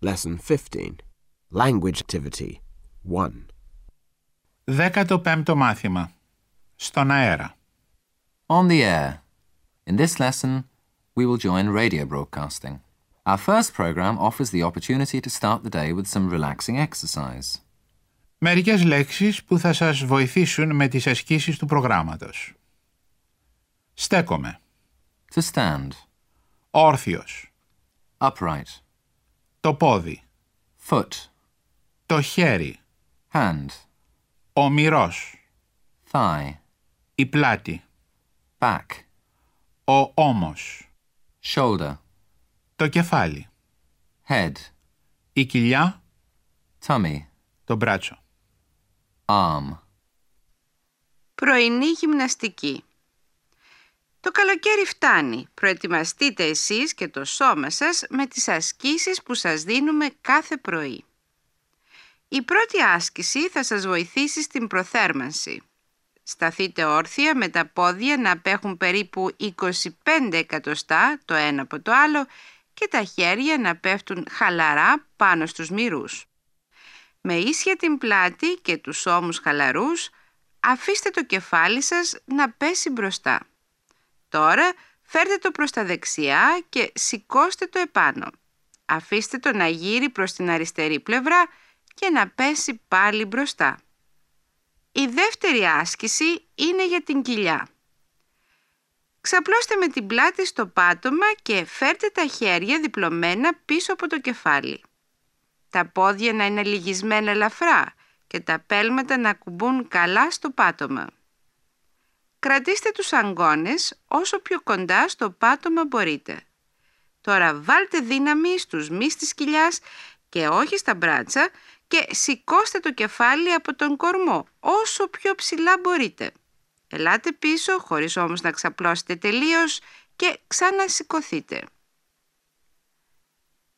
Lesson 15. Language Activity 1. Δέκατο πέμπτο μάθημα. Στον αέρα. On the air. In this lesson, we will join radio broadcasting. Our first program offers the opportunity to start the day with some relaxing exercise. Μερικές λέξεις που θα σας βοηθήσουν με τις ασκήσεις του προγράμματος. Στέκομαι. To stand. Όρθιος. Upright. Το πόδι. Foot. Το χέρι. Hand. Ο μυρός. Thigh. Η πλάτη. Back. Ο ώμος. Shoulder. Το κεφάλι. Head. Η κοιλιά. Tummy. Το μπράτσο. Arm. Πρωινή γυμναστική. Το καλοκαίρι φτάνει. Προετοιμαστείτε εσείς και το σώμα σας με τις ασκήσεις που σας δίνουμε κάθε πρωί. Η πρώτη άσκηση θα σας βοηθήσει στην προθέρμανση. Σταθείτε όρθια με τα πόδια να απέχουν περίπου 25 εκατοστά το ένα από το άλλο και τα χέρια να πέφτουν χαλαρά πάνω στους μυρούς. Με ίσια την πλάτη και τους ώμους χαλαρούς, αφήστε το κεφάλι σας να πέσει μπροστά. Τώρα φέρτε το προς τα δεξιά και σηκώστε το επάνω. Αφήστε το να γύρει προς την αριστερή πλευρά και να πέσει πάλι μπροστά. Η δεύτερη άσκηση είναι για την κοιλιά. Ξαπλώστε με την πλάτη στο πάτωμα και φέρτε τα χέρια διπλωμένα πίσω από το κεφάλι. Τα πόδια να είναι λυγισμένα ελαφρά και τα πέλματα να κουμπούν καλά στο πάτωμα. Κρατήστε τους αγκώνες όσο πιο κοντά στο πάτωμα μπορείτε. Τώρα βάλτε δύναμη στους μυς της κοιλιάς και όχι στα μπράτσα και σηκώστε το κεφάλι από τον κορμό όσο πιο ψηλά μπορείτε. Ελάτε πίσω χωρίς όμως να ξαπλώσετε τελείως και ξανασηκωθείτε.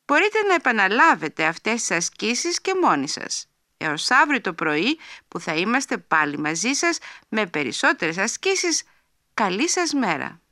Μπορείτε να επαναλάβετε αυτές τις ασκήσεις και μόνοι σας. Έως αύριο το πρωί που θα είμαστε πάλι μαζί σας με περισσότερες ασκήσεις. Καλή σας μέρα!